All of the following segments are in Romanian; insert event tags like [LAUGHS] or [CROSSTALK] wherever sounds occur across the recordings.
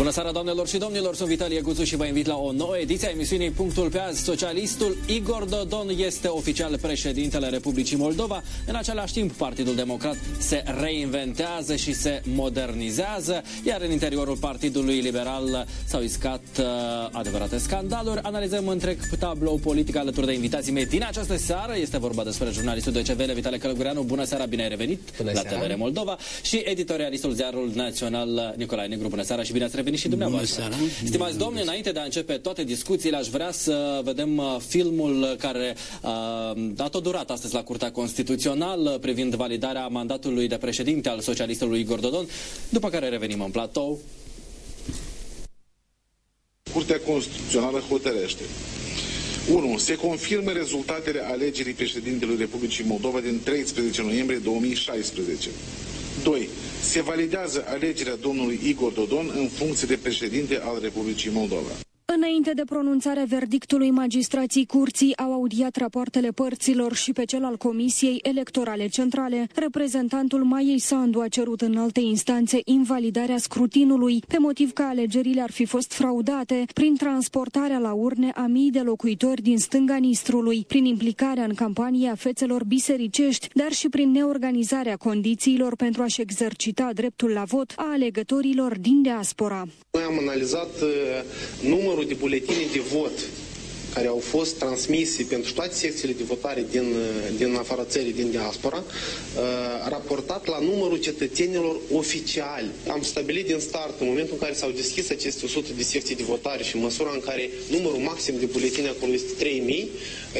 Bună seara, doamnelor și domnilor, sunt Vitalie Guțu și vă invit la o nouă ediție a emisiunii Punctul pe azi. Socialistul Igor Dodon este oficial președintele Republicii Moldova. În același timp, Partidul Democrat se reinventează și se modernizează, iar în interiorul Partidului Liberal s-au iscat uh, adevărate scandaluri. Analizăm întreg tablou politic alături de invitații mei din această seară. Este vorba despre jurnalistul de CVL, Vitale Călăgureanu. Bună seara, bine ai revenit Bună la seara. TVR Moldova și editorialistul Ziarul Național Nicolae Negru. Bună seara și bine ați revenit și dumneavoastră. Bună seara. Stimați domni, înainte de a începe toate discuțiile, aș vrea să vedem uh, filmul care uh, a tot durat astăzi la Curtea Constituțională privind validarea mandatului de președinte al socialistului Igor Dodon, după care revenim în platou. Curtea Constituțională hotărăște 1. Se confirmă rezultatele alegerii președintelui Republicii Moldova din 13 noiembrie 2016. 2. Se validează alegerea domnului Igor Dodon în funcție de președinte al Republicii Moldova. Înainte de pronunțarea verdictului, magistrații curții au audiat rapoartele părților și pe cel al Comisiei Electorale Centrale. Reprezentantul Maiei Sandu a cerut în alte instanțe invalidarea scrutinului, pe motiv că alegerile ar fi fost fraudate prin transportarea la urne a mii de locuitori din stânga Nistrului, prin implicarea în campanie a fețelor bisericești, dar și prin neorganizarea condițiilor pentru a-și exercita dreptul la vot a alegătorilor din diaspora. Noi am analizat uh, numărul de buletine de vot care au fost transmise pentru toate secțiile de votare din, uh, din afara țării, din diaspora, uh, raportat la numărul cetățenilor oficiali. Am stabilit din start, în momentul în care s-au deschis aceste 100 de secții de votare și în măsura în care numărul maxim de buletine acolo este 3000,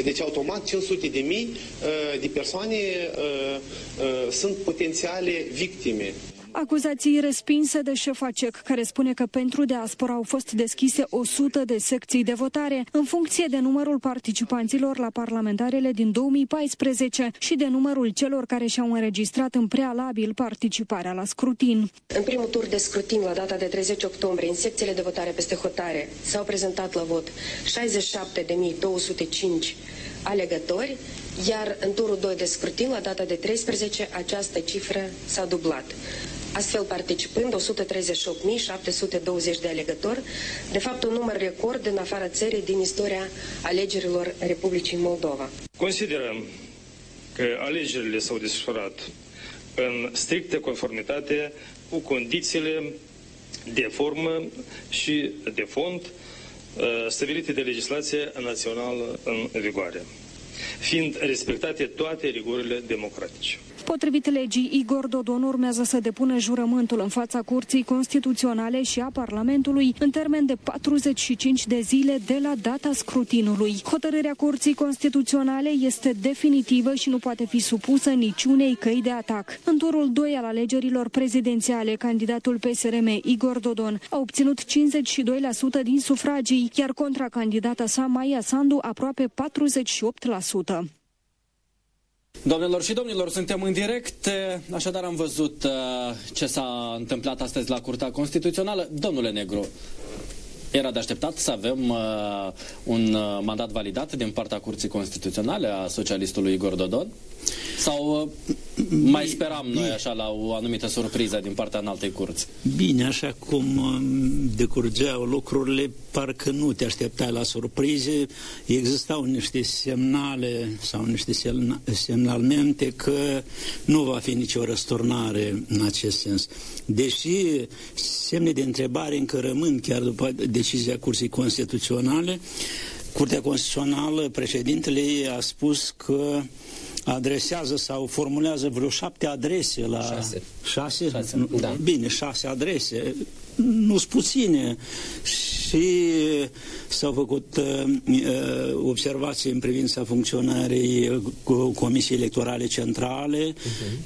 deci automat 500 de mii uh, de persoane uh, uh, sunt potențiale victime. Acuzații respinse de șefa CEC, care spune că pentru diaspora au fost deschise 100 de secții de votare în funcție de numărul participanților la parlamentarele din 2014 și de numărul celor care și-au înregistrat în prealabil participarea la scrutin. În primul tur de scrutin, la data de 30 octombrie, în secțiile de votare peste hotare, s-au prezentat la vot 67.205 alegători, iar în turul 2 de scrutin, la data de 13, această cifră s-a dublat. Astfel participând 138.720 de alegători, de fapt un număr record în afara țării din istoria alegerilor Republicii Moldova. Considerăm că alegerile s-au desfășurat în strictă conformitate cu condițiile de formă și de fond uh, stabilite de legislația națională în vigoare, fiind respectate toate rigurile democratice. Potrivit legii, Igor Dodon urmează să depună jurământul în fața Curții Constituționale și a Parlamentului în termen de 45 de zile de la data scrutinului. Hotărârea Curții Constituționale este definitivă și nu poate fi supusă niciunei căi de atac. În turul 2 al alegerilor prezidențiale, candidatul PSRM Igor Dodon a obținut 52% din sufragii, iar contra candidata sa Maia Sandu aproape 48%. Doamnelor și domnilor, suntem în direct, așadar am văzut uh, ce s-a întâmplat astăzi la Curtea Constituțională. Domnule Negru, era de așteptat să avem uh, un uh, mandat validat din partea Curții Constituționale a socialistului Igor Dodon? Sau uh, mai speram noi așa la o anumită surpriză din partea înaltei curți? Bine, așa cum um, decurgeau lucrurile, parcă nu te așteptai la surprize. Existau niște semnale sau niște semna- semnalmente că nu va fi nicio răsturnare în acest sens. Deși semne de întrebare încă rămân chiar după decizia Curții Constituționale, Curtea Constituțională, președintele ei a spus că adresează sau formulează vreo șapte adrese la... Șase. Șase? Șase, Nu, da. Bine, șase adrese. Nu sunt puține. Și s-au făcut uh, uh, observații în privința funcționării uh, cu Comisiei Electorale Centrale,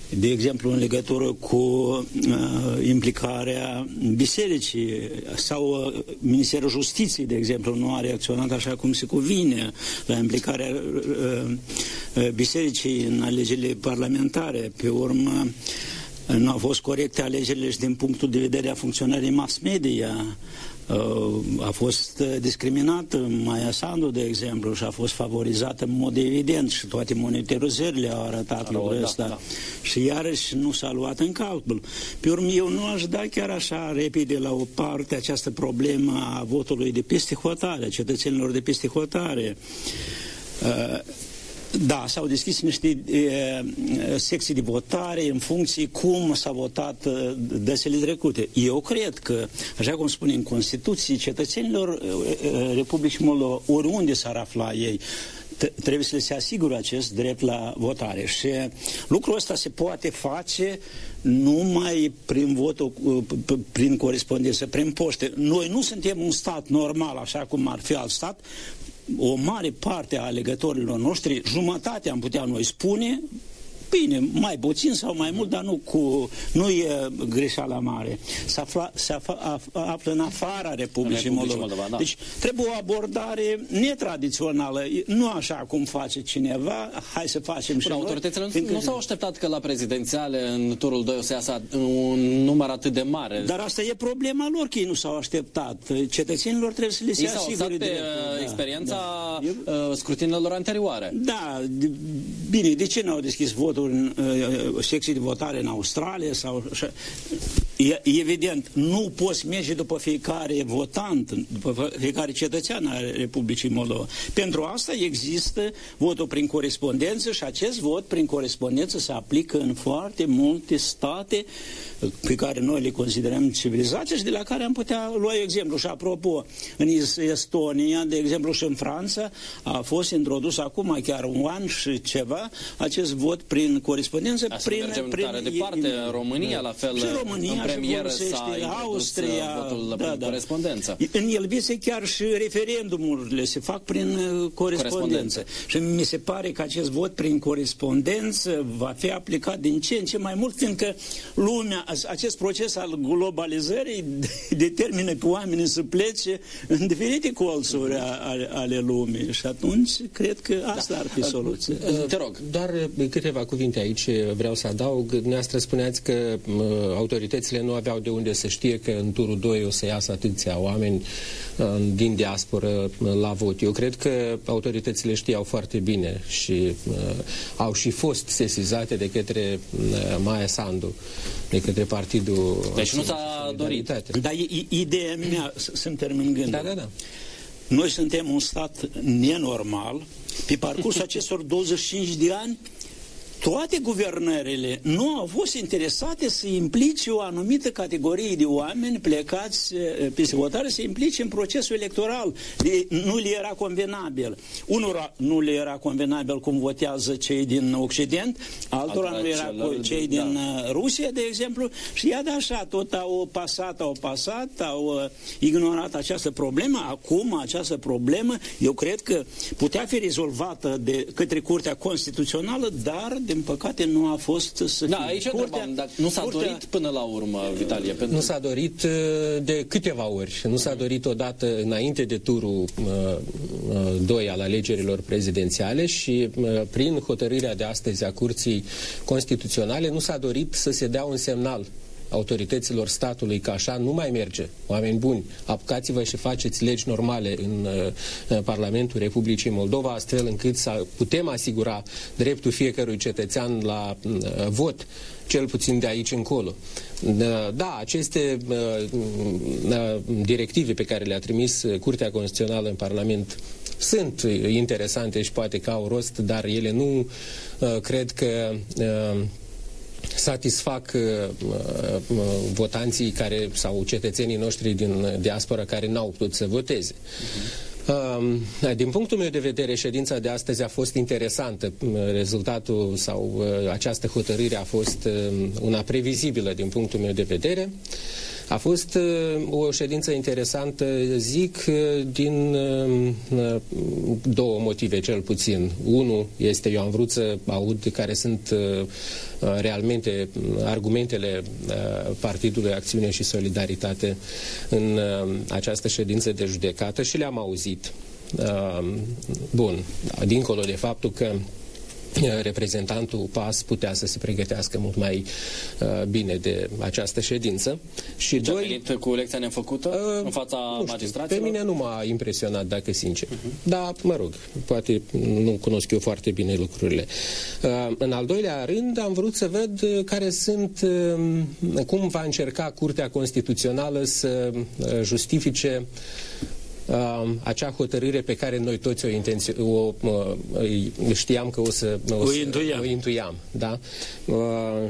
de exemplu în legătură cu uh, implicarea bisericii sau uh, Ministerul Justiției, de exemplu, nu a reacționat așa cum se cuvine la implicarea uh, uh, bisericii în alegerile parlamentare. Pe urmă, nu au fost corecte alegerile și din punctul de vedere a funcționării mass media. a fost discriminat Maia Sandu, de exemplu, și a fost favorizată în mod evident și toate monitorizările au arătat lucrul da, ăsta. Da. Și iarăși nu s-a luat în calcul. Pe urmă, eu nu aș da chiar așa repede la o parte această problemă a votului de peste hotare, a cetățenilor de peste hotare. Uh, da, s-au deschis niște e, secții de votare în funcție cum s-a votat desele trecute. Eu cred că, așa cum spune în Constituție, cetățenilor Republicii Moldova, oriunde s-ar afla ei, trebuie să le se asigure acest drept la votare. Și lucrul ăsta se poate face numai prin votul, prin corespondență, prin poște. Noi nu suntem un stat normal, așa cum ar fi alt stat, o mare parte a alegătorilor noștri, jumătate am putea noi spune, Bine, mai puțin sau mai mult, dar nu, cu, nu e greșeala mare. Se, afla, se afla, află în afara Republicii Moldova. Moldova da. Deci trebuie o abordare netradițională, nu așa cum face cineva, hai să facem și noi. Autoritățile fiindcă... nu s-au așteptat că la prezidențiale în turul 2 o să iasă un număr atât de mare. Dar asta e problema lor, că ei nu s-au așteptat. Cetățenilor trebuie să le se asigure de uh, experiența da. Uh, scrutinelor anterioare. Da, bine, de ce n-au deschis votul în uh, secții de votare în Australia sau așa. E, evident, nu poți merge după fiecare votant, după fiecare cetățean al Republicii Moldova. Pentru asta există votul prin corespondență și acest vot prin corespondență se aplică în foarte multe state pe care noi le considerăm civilizate și de la care am putea lua exemplu. Și apropo, în Estonia, de exemplu, și în Franța, a fost introdus acum chiar un an și ceva acest vot prin corespondență. Asta prin, mergem prin, tare departe. În România, la fel, și România, în premieră s-a Austria, votul da, prin da. corespondență. În Elveția chiar și referendumurile se fac prin uh, corespondență. corespondență. Și mi se pare că acest vot prin corespondență va fi aplicat din ce în ce mai mult, fiindcă lumea acest proces al globalizării [LAUGHS] determină că oamenii să plece în diferite colțuri ale, ale lumii și atunci cred că asta da. ar fi soluția. Te rog. Doar câteva cuvinte aici vreau să adaug. Dumneavoastră spuneați că autoritățile nu aveau de unde să știe că în turul 2 o să iasă atâția oameni din diasporă la vot. Eu cred că autoritățile știau foarte bine și uh, au și fost sesizate de către uh, Maia Sandu, de către partidul... Deci nu s-a dorit. Dar ideea mea, să-mi termin gândul. Da, da, da. Noi suntem un stat nenormal. Pe parcursul [LAUGHS] acestor 25 de ani toate guvernările nu au fost interesate să implice o anumită categorie de oameni plecați eh, pe votare, să implice în procesul electoral. De, nu le era convenabil. Unora nu le era convenabil cum votează cei din Occident, altora nu era cei din da. Eh, Rusia, de exemplu, și iată așa, tot au pasat, au pasat, au eh, ignorat această problemă. Acum, această problemă, eu cred că putea fi rezolvată de către Curtea Constituțională, dar de din păcate nu a fost să Da, aici curtea, întrebam, dar nu s-a curtea... dorit până la urmă, Vitalie? Pentru... Nu s-a dorit uh, de câteva ori. Nu s-a dorit odată înainte de turul 2 uh, uh, al alegerilor prezidențiale și prin hotărârea de astăzi a Curții Constituționale nu s-a dorit să se dea un semnal autorităților statului că așa nu mai merge. Oameni buni, apucați-vă și faceți legi normale în uh, Parlamentul Republicii Moldova, astfel încât să putem asigura dreptul fiecărui cetățean la uh, vot cel puțin de aici încolo. Uh, da, aceste uh, uh, directive pe care le-a trimis Curtea Constituțională în Parlament sunt interesante și poate că au rost, dar ele nu cred că satisfac uh, uh, votanții care sau cetățenii noștri din diaspora care n-au putut să voteze. Uh, din punctul meu de vedere, ședința de astăzi a fost interesantă. Rezultatul sau uh, această hotărâre a fost uh, una previzibilă din punctul meu de vedere. A fost uh, o ședință interesantă, zic, uh, din uh, două motive cel puțin. Unul este, eu am vrut să aud care sunt realmente argumentele Partidului Acțiune și Solidaritate în această ședință de judecată și le-am auzit. Bun, dincolo de faptul că [LAUGHS] reprezentantul PAS putea să se pregătească mult mai uh, bine de această ședință. Și deci doi, a venit cu lecția nefăcută uh, în fața magistraților? Pe mine nu m-a impresionat, dacă sincer. Uh-huh. Dar, mă rog, poate nu cunosc eu foarte bine lucrurile. Uh, în al doilea rând, am vrut să văd uh, care sunt, uh, cum va încerca Curtea Constituțională să uh, justifice uh, acea hotărâre pe care noi toți o, intențio- o uh, știam că o să o, o, intuiam. o intuiam. Da? Uh,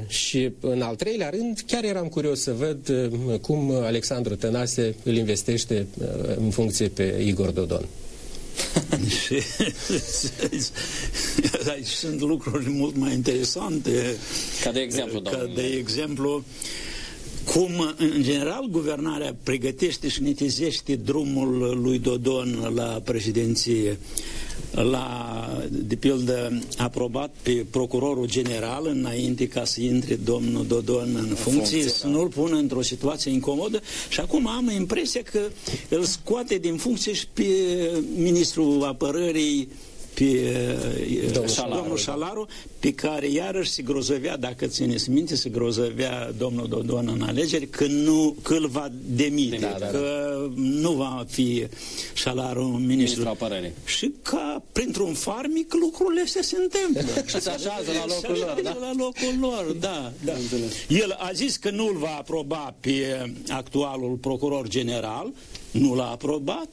și în al treilea rând, chiar eram curios să văd uh, cum Alexandru Tănase îl investește uh, în funcție pe Igor Dodon. [LAUGHS] aici sunt lucruri mult mai interesante. Ca de exemplu, Ca de exemplu, cum, în general, guvernarea pregătește și netizește drumul lui Dodon la președinție. La, de pildă, aprobat pe procurorul general înainte ca să intre domnul Dodon în, în funcție, funcție să da. nu-l pună într-o situație incomodă și acum am impresia că îl scoate din funcție și pe ministrul apărării pe domnul Șalaru, domnul Șalaru pe care iarăși se grozăvea, dacă țineți minte, se grozăvea domnul Dodon în alegeri că, nu, că îl va demite, da, da, că da. nu va fi Șalaru ministru. apărării. Și ca printr-un farmic lucrurile astea se întâmplă. [LAUGHS] și se așează la locul lor, da? la locul lor, da. da. El a zis că nu îl va aproba pe actualul procuror general, nu l-a aprobat,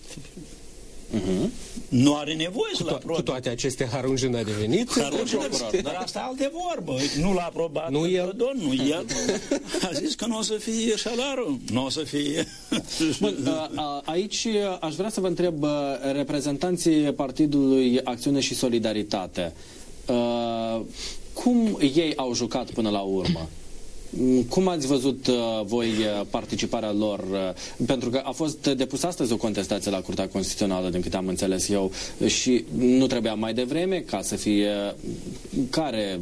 Uh-huh. Nu are nevoie să-l aprobe. Cu toate aceste harunjin a devenit harunjin Dar asta alte vorbă. Nu l-a aprobat nu el. Don, nu el. A zis că nu o să fie șalarul. Nu o să fie... Bun, aici aș vrea să vă întreb reprezentanții Partidului Acțiune și Solidaritate. Cum ei au jucat până la urmă? Cum ați văzut uh, voi uh, participarea lor? Uh, pentru că a fost depusă astăzi o contestație la Curtea Constituțională, din câte am înțeles eu, și nu trebuia mai devreme ca să fie... Care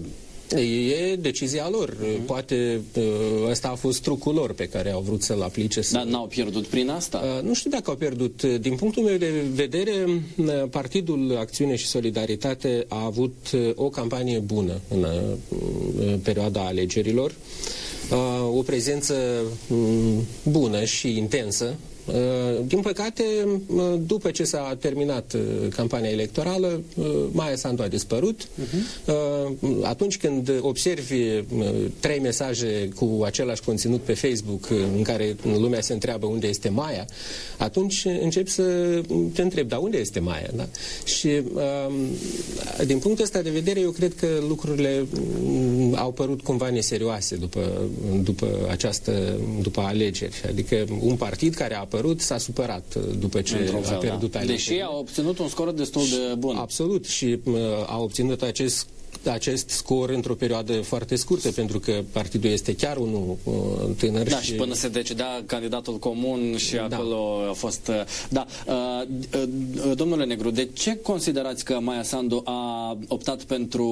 E decizia lor. Uh-huh. Poate ăsta a fost trucul lor pe care au vrut să-l aplice. Să... Dar n-au pierdut prin asta? Nu știu dacă au pierdut. Din punctul meu de vedere, Partidul Acțiune și Solidaritate a avut o campanie bună în perioada alegerilor. O prezență bună și intensă Uh, din păcate, uh, după ce s-a terminat uh, campania electorală, Maia Sandu a dispărut. Uh-huh. Atunci când observi trei mesaje cu același conținut pe Facebook în care lumea se întreabă unde este Maia, atunci începi să te întrebi, dar unde este Maia? Da? Și din punctul ăsta de vedere, eu cred că lucrurile mm, au părut cumva neserioase după, după această, după alegeri. Adică un partid care a apărut apărut, s-a supărat uh, după ce a fel, pierdut da. Deși a obținut un scor destul de bun. Absolut și uh, a obținut acest acest scor într-o perioadă foarte scurtă, pentru că partidul este chiar unul uh, tânăr. Da, și, și până se decidea candidatul comun și da. acolo a fost... Uh, da, uh, uh, domnule Negru, de ce considerați că Maia Sandu a optat pentru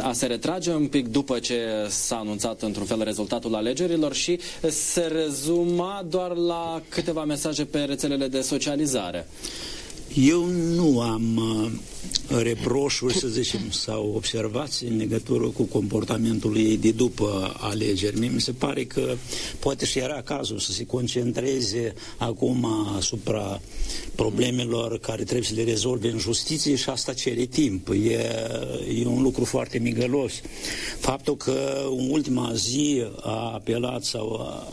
a se retrage un pic după ce s-a anunțat într-un fel rezultatul alegerilor și se rezuma doar la câteva mesaje pe rețelele de socializare? Eu nu am uh, reproșuri, să zicem, sau observații în legătură cu comportamentul ei de după alegeri. Mie mi se pare că poate și era cazul să se concentreze acum asupra problemelor care trebuie să le rezolve în justiție și asta cere timp. E, e un lucru foarte migălos. Faptul că în ultima zi a apelat sau a,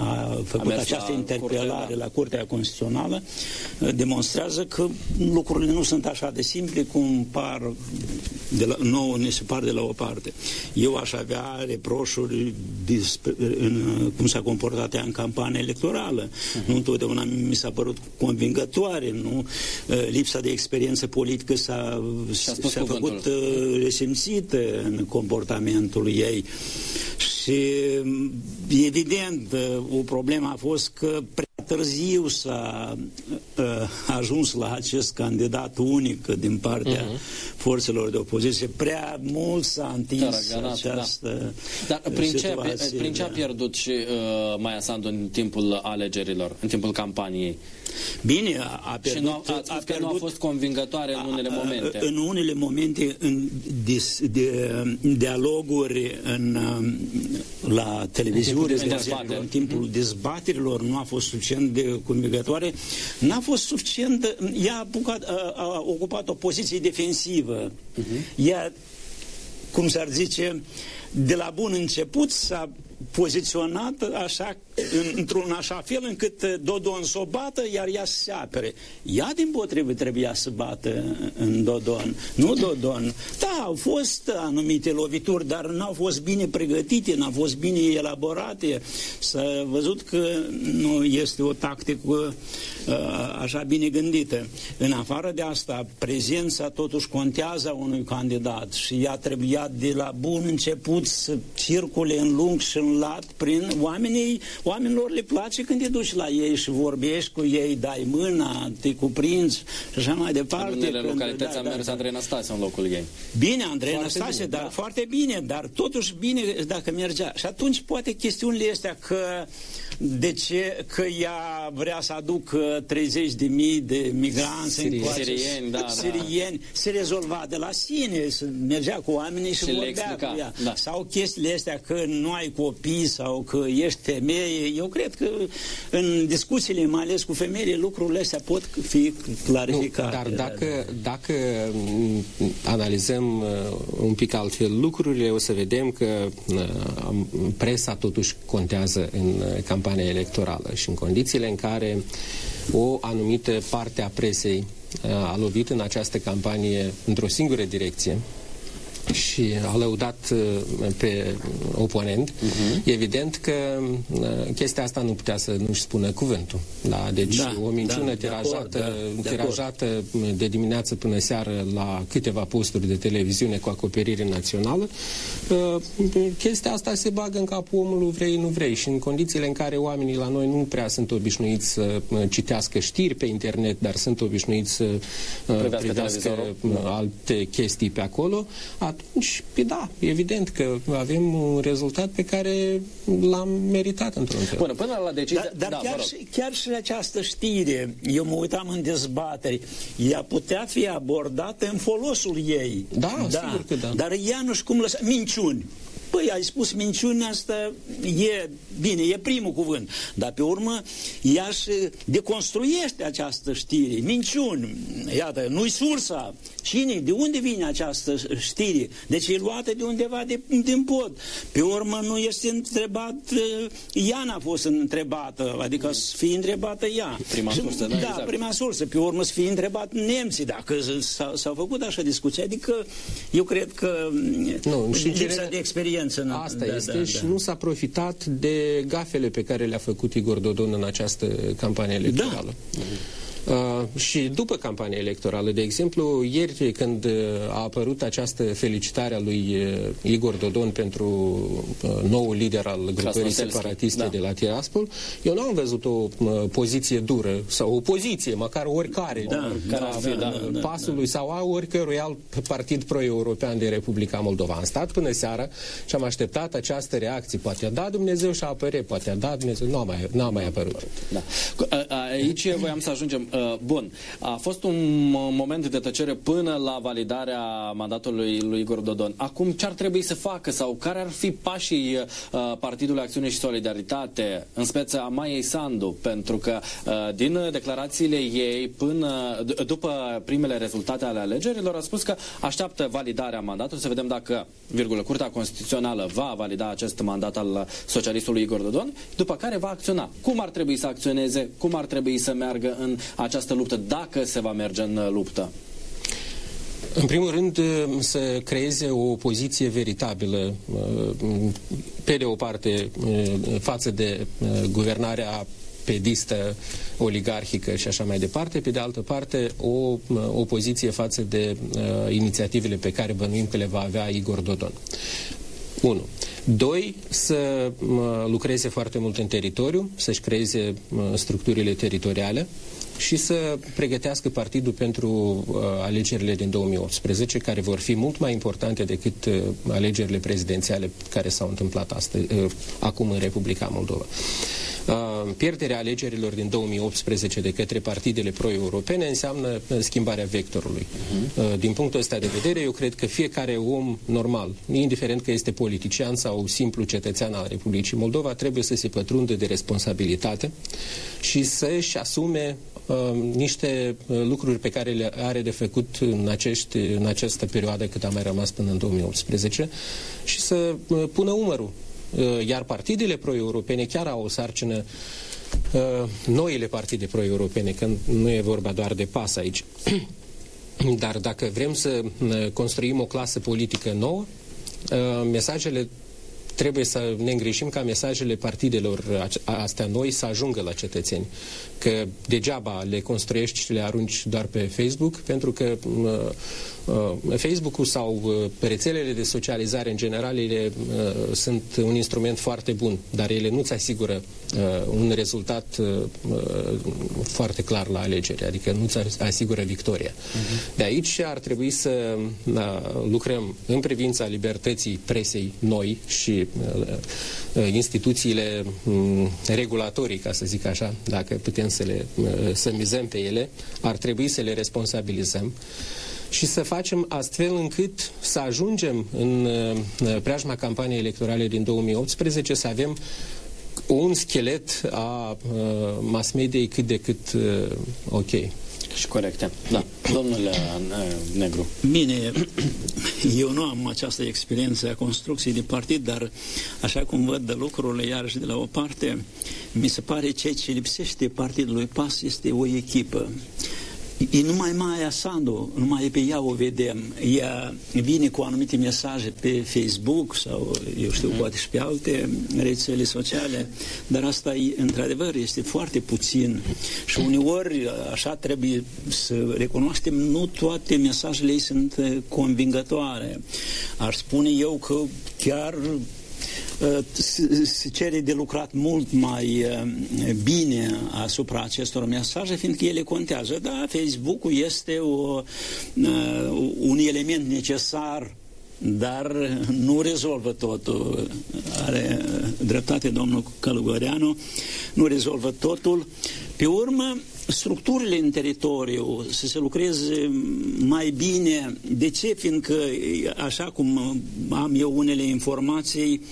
a făcut a această interpelare curtea, da. la Curtea Constituțională demonstrează că lucrurile nu sunt așa de simple cum par de la, nouă ne se par de la o parte. Eu aș avea reproșuri dispe, în cum s-a comportat ea în campania electorală. Uh-huh. Nu întotdeauna mi s-a părut convingătoare, nu? Uh, lipsa de experiență politică s-a, s-a făcut uh, resimțită în comportamentul ei. Și evident, uh, o problemă a fost că prea târziu s-a uh, ajuns la acest candidat unic din partea uh-huh. forțelor de opoziție. Prea mult s-a întins Tărăganat, această da. Dar prin ce, prin ce a pierdut și uh, Maia Sandu în timpul alegerilor, în timpul campaniei? Bine, a pierdut... Și nu a, a, a, pierdut, nu a fost convingătoare în unele momente. În unele momente, în dis, de, dialoguri în, la televiziune, în timpul, de în timpul dezbaterilor, nu a fost suficient de convingătoare. N-a fost suficient... Ea a, bucat, a, a ocupat o poziție defensivă. Uh-huh. Ea, cum s-ar zice, de la bun început s-a poziționat așa, într-un așa fel încât Dodon să o bată, iar ea să se apere. Ea, din potrivă, trebuia să bată în Dodon, nu Dodon. Da, au fost anumite lovituri, dar n-au fost bine pregătite, n-au fost bine elaborate. S-a văzut că nu este o tactică așa bine gândită. În afară de asta, prezența totuși contează unui candidat și ea trebuia de la bun început să circule în lung și în lat prin oamenii, oamenilor le place când te duci la ei și vorbești cu ei, dai mâna, te cuprinzi și așa mai departe. În unele localități da, a mers da, Andrei Năstase în locul ei. Bine, Andrei foarte Năstase, bine, dar da. foarte bine, dar totuși bine dacă mergea. Și atunci poate chestiunile astea că de ce că ea vrea să aducă 30 de mii de migranți Siri, încoace, sirieni, da, sirieni, da. se rezolva de la sine, să mergea cu oamenii și, și vorbea cu ea. Da. Sau chestiile astea că nu ai copii sau că ești femeie. Eu cred că în discuțiile, mai ales cu femeile, lucrurile astea pot fi clarificate. Nu, dar dacă, dacă analizăm uh, un pic altfel lucrurile, o să vedem că uh, presa totuși contează în uh, campania electorală și în condițiile în care o anumită parte a presei a lovit în această campanie într-o singură direcție, și a lăudat uh, pe oponent, uh-huh. evident că uh, chestia asta nu putea să nu-și spună cuvântul. Da? Deci da, o minciună da, tirajată, de, acord, da, tirajată de, de dimineață până seară la câteva posturi de televiziune cu acoperire națională, uh, chestia asta se bagă în capul omului vrei, nu vrei și în condițiile în care oamenii la noi nu prea sunt obișnuiți să citească știri pe internet, dar sunt obișnuiți să privească alte chestii pe acolo, atunci, păi da, evident că avem un rezultat pe care l-am meritat într-un fel. Până, până la decizia... Dar, dar da, chiar, și, chiar și această știre, eu mă uitam în dezbateri, ea putea fi abordată în folosul ei. Da, da sigur că da. Dar ea nu știu cum lăsa... Minciuni. Păi, ai spus minciunea asta, e bine, e primul cuvânt, dar pe urmă ea și deconstruiește această știre, minciuni, iată, nu-i sursa, cine, de unde vine această știre, deci e luată de undeva de, din pod, pe urmă nu este întrebat, ea n-a fost întrebată, adică să fie întrebată ea. Prima sursă, da, da exact. prima sursă, pe urmă să fie întrebat nemții, dacă s-au făcut așa discuții, adică eu cred că nu, și lipsa de experiență experiență. Asta da, este da, și da. nu s-a profitat de gafele pe care le-a făcut Igor Dodon în această campanie electorală. Da. Uh, și după campania electorală, de exemplu, ieri când uh, a apărut această felicitare a lui uh, Igor Dodon pentru uh, noul lider al grupării separatiste da. de la Tiraspol, eu nu am văzut o uh, poziție dură sau o poziție, măcar oricare, da, da, da, da, da, pasului da. sau a oricărui alt partid pro-european de Republica Moldova. Am stat până seara și am așteptat această reacție. Poate a dat Dumnezeu și a apărut, poate a dat Dumnezeu, nu a mai, n-a mai apărut. Da. Aici voiam să ajungem Uh, bun, a fost un moment de tăcere până la validarea mandatului lui Igor Dodon. Acum ce ar trebui să facă sau care ar fi pașii uh, Partidului Acțiune și Solidaritate în speță a Maiei Sandu? Pentru că uh, din declarațiile ei până după primele rezultate ale alegerilor a spus că așteaptă validarea mandatului, să vedem dacă, virgulă, Curtea Constituțională va valida acest mandat al socialistului Igor Dodon, după care va acționa. Cum ar trebui să acționeze, cum ar trebui să meargă în această luptă, dacă se va merge în luptă? În primul rând, să creeze o poziție veritabilă, pe de o parte, față de guvernarea pedistă, oligarhică și așa mai departe, pe de altă parte o opoziție față de uh, inițiativele pe care bănuim că le va avea Igor Dodon. Unu. Doi, să lucreze foarte mult în teritoriu, să-și creeze structurile teritoriale și să pregătească partidul pentru uh, alegerile din 2018, care vor fi mult mai importante decât uh, alegerile prezidențiale care s-au întâmplat astăzi, uh, acum în Republica Moldova. Uh, pierderea alegerilor din 2018 de către partidele pro-europene înseamnă uh, schimbarea vectorului. Uh-huh. Din punctul ăsta de vedere, eu cred că fiecare om normal, indiferent că este politician sau simplu cetățean al Republicii Moldova, trebuie să se pătrundă de responsabilitate și să-și asume uh, niște uh, lucruri pe care le are de făcut în, acești, în această perioadă cât a mai rămas până în 2018 și să uh, pună umărul Uh, iar partidele pro-europene chiar au o sarcină uh, noile partide pro-europene, că nu e vorba doar de pas aici. [CLEARS THROAT] Dar dacă vrem să uh, construim o clasă politică nouă, mesajele trebuie să ne îngrijim ca mesajele partidelor astea noi să ajungă la cetățeni. Că degeaba le construiești și le arunci doar pe Facebook, pentru că Uh, Facebook-ul sau uh, rețelele de socializare în general ele uh, sunt un instrument foarte bun, dar ele nu-ți asigură un rezultat foarte clar la alegeri, adică nu-ți asigură victoria. Uh-huh. De aici ar trebui să lucrăm în privința libertății presei noi și instituțiile mm, regulatorii, ca să zic așa, dacă putem să le să mizăm pe ele, ar trebui să le responsabilizăm și să facem astfel încât să ajungem în preajma campaniei electorale din 2018 să avem un schelet a uh, mass mediei cât de cât uh, ok. Și corecte. Da. Domnule uh, Negru. Bine, [CLEARS THROAT] eu nu am această experiență a construcției de partid, dar așa cum văd de lucrurile iarăși de la o parte, mi se pare ceea ce lipsește partidului PAS este o echipă. E numai Maia Sandu, numai pe ea o vedem. Ea vine cu anumite mesaje pe Facebook sau, eu știu, mm. poate și pe alte rețele sociale, dar asta, într-adevăr, este foarte puțin. Și uneori, așa trebuie să recunoaștem, nu toate mesajele ei sunt convingătoare. Ar spune eu că chiar se cere de lucrat mult mai uh, bine asupra acestor mesaje, fiindcă ele contează. Da, Facebook-ul este o, uh, un element necesar dar nu rezolvă totul. Are dreptate domnul Călugăreanu, nu rezolvă totul. Pe urmă, structurile în teritoriu să se lucreze mai bine. De ce? Fiindcă, așa cum am eu unele informații,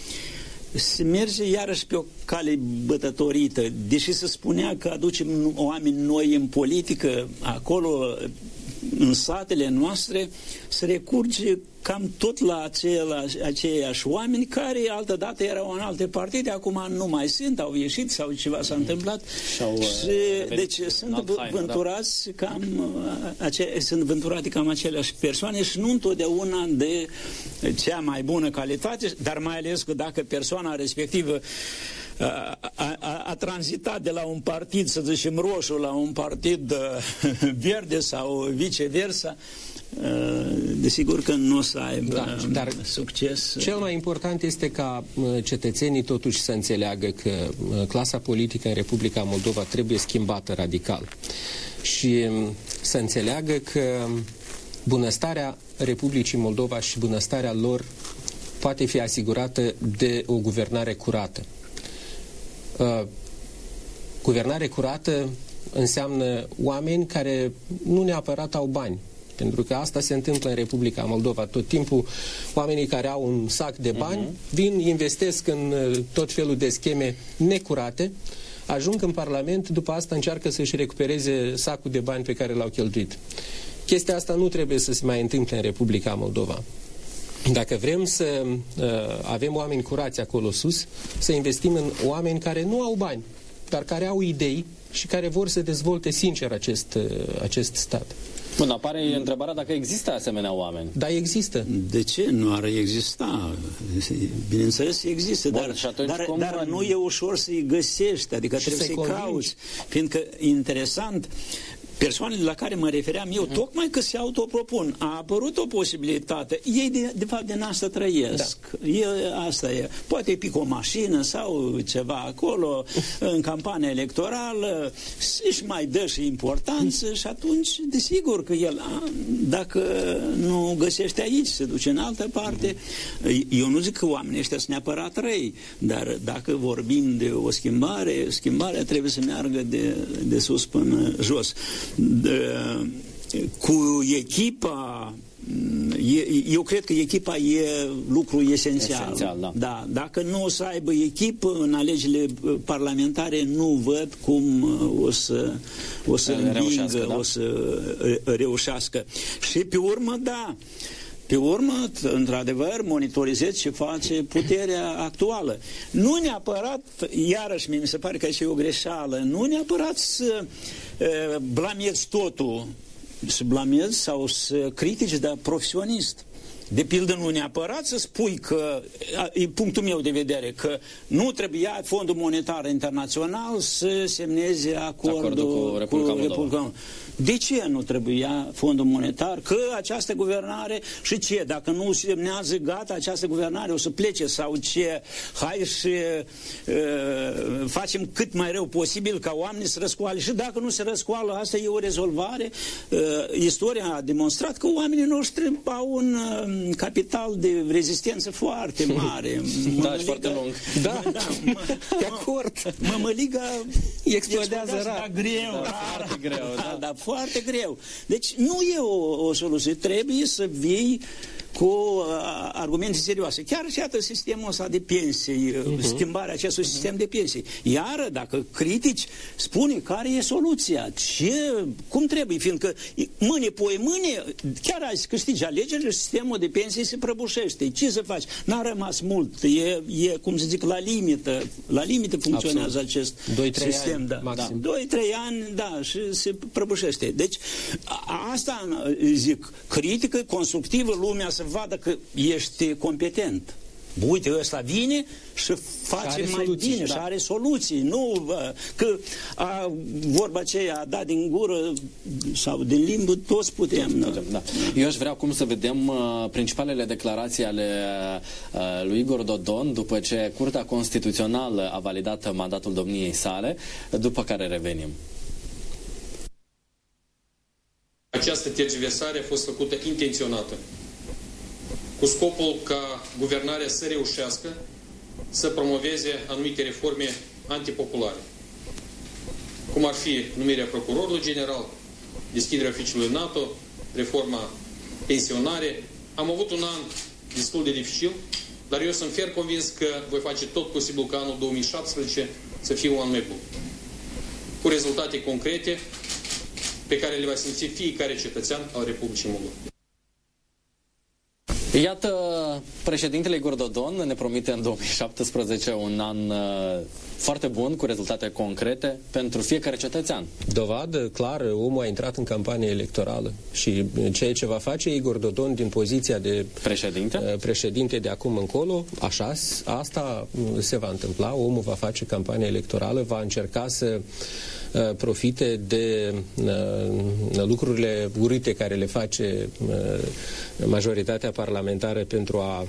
se merge iarăși pe o cale bătătorită. Deși se spunea că aducem oameni noi în politică, acolo, în satele noastre, se recurge cam tot la același, aceiași oameni care altădată erau în alte partide, acum nu mai sunt, au ieșit sau ceva s-a întâmplat. Și, uh, deci sunt da. vânturați da? cam, uh, ace, sunt vânturate cam aceleași persoane și nu întotdeauna de cea mai bună calitate, dar mai ales că dacă persoana respectivă a, a, a tranzitat de la un partid, să zicem, roșu la un partid uh, [LAUGHS] verde sau viceversa, uh, desigur că nu o să aibă da, dar succes. Cel mai important este ca uh, cetățenii totuși să înțeleagă că clasa politică în Republica Moldova trebuie schimbată radical și um, să înțeleagă că bunăstarea Republicii Moldova și bunăstarea lor poate fi asigurată de o guvernare curată. Uh, guvernare curată înseamnă oameni care nu neapărat au bani. Pentru că asta se întâmplă în Republica Moldova. Tot timpul oamenii care au un sac de bani uh-huh. vin, investesc în uh, tot felul de scheme necurate, ajung în Parlament, după asta încearcă să-și recupereze sacul de bani pe care l-au cheltuit. Chestia asta nu trebuie să se mai întâmple în Republica Moldova. Dacă vrem să uh, avem oameni curați acolo sus, să investim în oameni care nu au bani, dar care au idei și care vor să dezvolte sincer acest, uh, acest stat. Bun, apare întrebarea dacă există asemenea oameni. Da, există. De ce nu ar exista? Bineînțeles, există, Bun, dar, dar, cum dar nu e ușor să-i găsești, adică trebuie să-i cauți. Fiindcă, interesant, persoanele la care mă refeream eu, uh-huh. tocmai că se autopropun, a apărut o posibilitate. Ei, de, de fapt, din asta trăiesc. Da. E, asta e. Poate pic o mașină sau ceva acolo, [LAUGHS] în campania electorală, își mai dă și importanță uh-huh. și atunci, desigur că el, dacă nu găsește aici, se duce în altă parte. Uh-huh. Eu nu zic că oamenii ăștia sunt neapărat răi, dar dacă vorbim de o schimbare, schimbarea trebuie să meargă de, de sus până jos de, cu echipa eu cred că echipa e lucru esențial. esențial da. Da, dacă nu o să aibă echipă în alegerile parlamentare, nu văd cum o să, o să învingă, da? o să reușească. Și pe urmă, da, pe urmă, într-adevăr, monitorizez ce face puterea actuală. Nu neapărat, iarăși mi se pare că e o greșeală, nu neapărat să uh, blamezi totul, să blamezi sau să critici, dar profesionist. De pildă, nu neapărat să spui că, e punctul meu de vedere, că nu trebuia Fondul Monetar Internațional să semneze acordul, acordul cu Republica, cu Republica de ce nu trebuia fondul monetar? Că această guvernare și ce? Dacă nu semnează gata, această guvernare o să plece sau ce? Hai și uh, facem cât mai rău posibil ca oamenii să răscoale. Și dacă nu se răscoală, asta e o rezolvare. Uh, istoria a demonstrat că oamenii noștri au un uh, capital de rezistență foarte [LAUGHS] mare. da, și foarte lung. Da, da [LAUGHS] mă, de acord. Mămăliga explodează, explodează rar. Da, greu, da, rar. Foarte greu, da. [LAUGHS] da foarte greu. Deci nu e o, o soluție. Trebuie să vii cu uh, argumente serioase. Chiar și atât sistemul ăsta de pensii, uh-huh. schimbarea acestui uh-huh. sistem de pensii. Iar dacă critici, spune care e soluția, ce, cum trebuie, fiindcă mâine, poi mâine, chiar ai să câștigi alegerile, sistemul de pensii se prăbușește. Ce să faci? N-a rămas mult. E, e, cum să zic, la limită. La limită funcționează Absolut. acest 2, sistem. Ani, da. Maxim. Da. 2-3 ani, da, și se prăbușește. Deci, a, asta zic, critică constructivă, lumea să vadă că ești competent. Uite, ăsta vine și face și mai soluții, bine da. și are soluții. Nu că a, vorba aceea a dat din gură sau din limbă, toți putem. Toți putem da. Eu aș vrea acum să vedem uh, principalele declarații ale uh, lui Igor Dodon după ce Curtea Constituțională a validat mandatul domniei sale, după care revenim. Această tergiversare a fost făcută intenționată cu scopul ca guvernarea să reușească să promoveze anumite reforme antipopulare, cum ar fi numirea procurorului general, deschiderea oficiului NATO, reforma pensionare. Am avut un an destul de dificil, dar eu sunt fier convins că voi face tot posibil ca anul 2017 să fie un an mai bun. Cu rezultate concrete pe care le va simți fiecare cetățean al Republicii Moldova. Iată, președintele Igor Dodon ne promite în 2017 un an uh, foarte bun, cu rezultate concrete pentru fiecare cetățean. Dovadă clar, omul a intrat în campanie electorală și ceea ce va face Igor Dodon din poziția de președinte, uh, președinte de acum încolo, așa, asta se va întâmpla, omul va face campanie electorală, va încerca să Uh, profite de uh, lucrurile urâte care le face uh, majoritatea parlamentară pentru a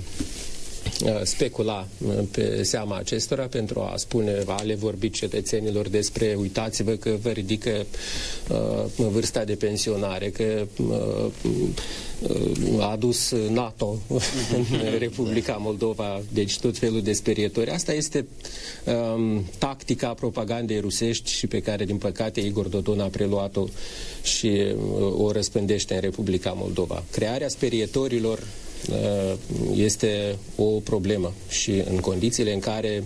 specula pe seama acestora pentru a spune, a le vorbi cetățenilor despre, uitați-vă că vă ridică uh, vârsta de pensionare, că uh, a adus NATO în [LAUGHS] Republica Moldova, deci tot felul de sperietori. Asta este um, tactica propagandei rusești și pe care, din păcate, Igor Dodon a preluat-o și uh, o răspândește în Republica Moldova. Crearea sperietorilor uh, este o problemă și în condițiile în care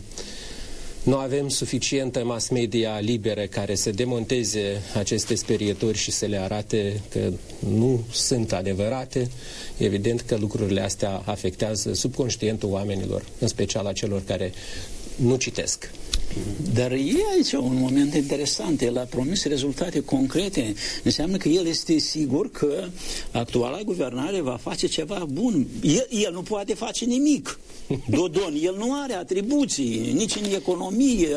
nu avem suficientă mass media liberă care să demonteze aceste sperieturi și să le arate că nu sunt adevărate. Evident că lucrurile astea afectează subconștientul oamenilor, în special a celor care nu citesc. Dar e aici un moment interesant. El a promis rezultate concrete. Înseamnă că el este sigur că actuala guvernare va face ceva bun. El, el nu poate face nimic. [LAUGHS] Dodon, el nu are atribuții, nici în economie.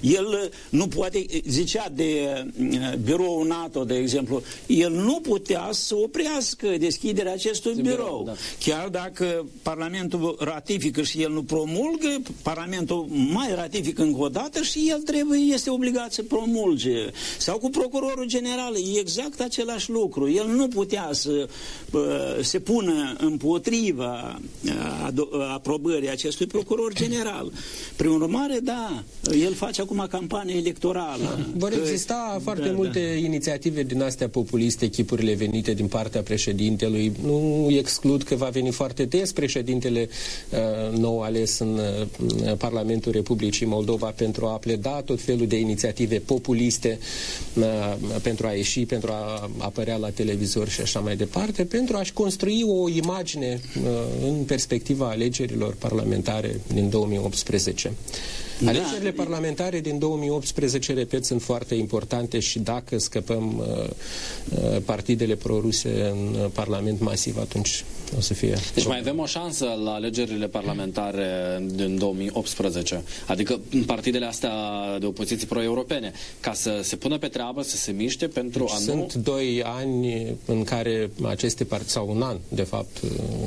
El nu poate, zicea de uh, biroul NATO, de exemplu, el nu putea să oprească deschiderea acestui birou. birou da. Chiar dacă Parlamentul ratifică și el nu promulgă, Parlamentul mai ratifică încă o dată și el trebuie, este obligat să promulge. Sau cu procurorul general, e exact același lucru. El nu putea să uh, se pună împotriva uh, aprobării acestui procuror general. Prin urmare, da, el face acum campanie electorală. Vor exista că, foarte da, multe da. inițiative din astea populiste, echipurile venite din partea președintelui. Nu exclud că va veni foarte des președintele uh, nou ales în uh, Parlamentul Republicii Moldova pentru a pleda tot felul de inițiative populiste uh, pentru a ieși, pentru a apărea la televizor și așa mai departe, pentru a-și construi o imagine uh, în perspectiva alegerilor parlamentare din 2018. Da. Alegerile parlamentare din 2018, repet, sunt foarte importante și dacă scăpăm uh, uh, partidele proruse în uh, Parlament masiv, atunci o să fie... Deci mai avem o șansă la alegerile parlamentare din 2018, adică partidele astea de opoziție pro-europene, ca să se pună pe treabă, să se miște pentru deci a nu... Sunt doi ani în care aceste partide, sau un an, de fapt,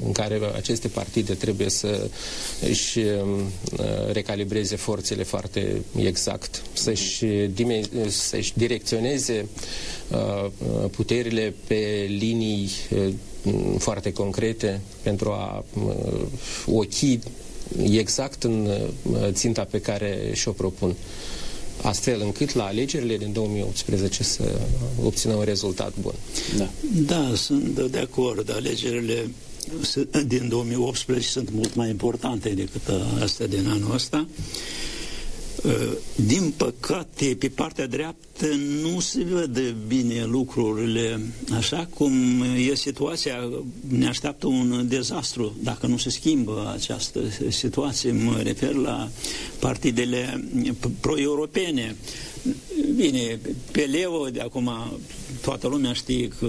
în care aceste partide trebuie să își recalibreze forțe forțele foarte exact, să-și, să direcționeze uh, puterile pe linii uh, foarte concrete pentru a uh, ochi exact în ținta pe care și-o propun astfel încât la alegerile din 2018 să obțină un rezultat bun. Da, da sunt de acord. Alegerile din 2018 sunt mult mai importante decât astea din anul ăsta. Uh, din păcate, pe partea dreaptă nu se văd bine lucrurile. Așa cum e situația, ne așteaptă un dezastru dacă nu se schimbă această situație. Mă refer la partidele pro-europene. Bine, Peleu, de acum toată lumea știe că...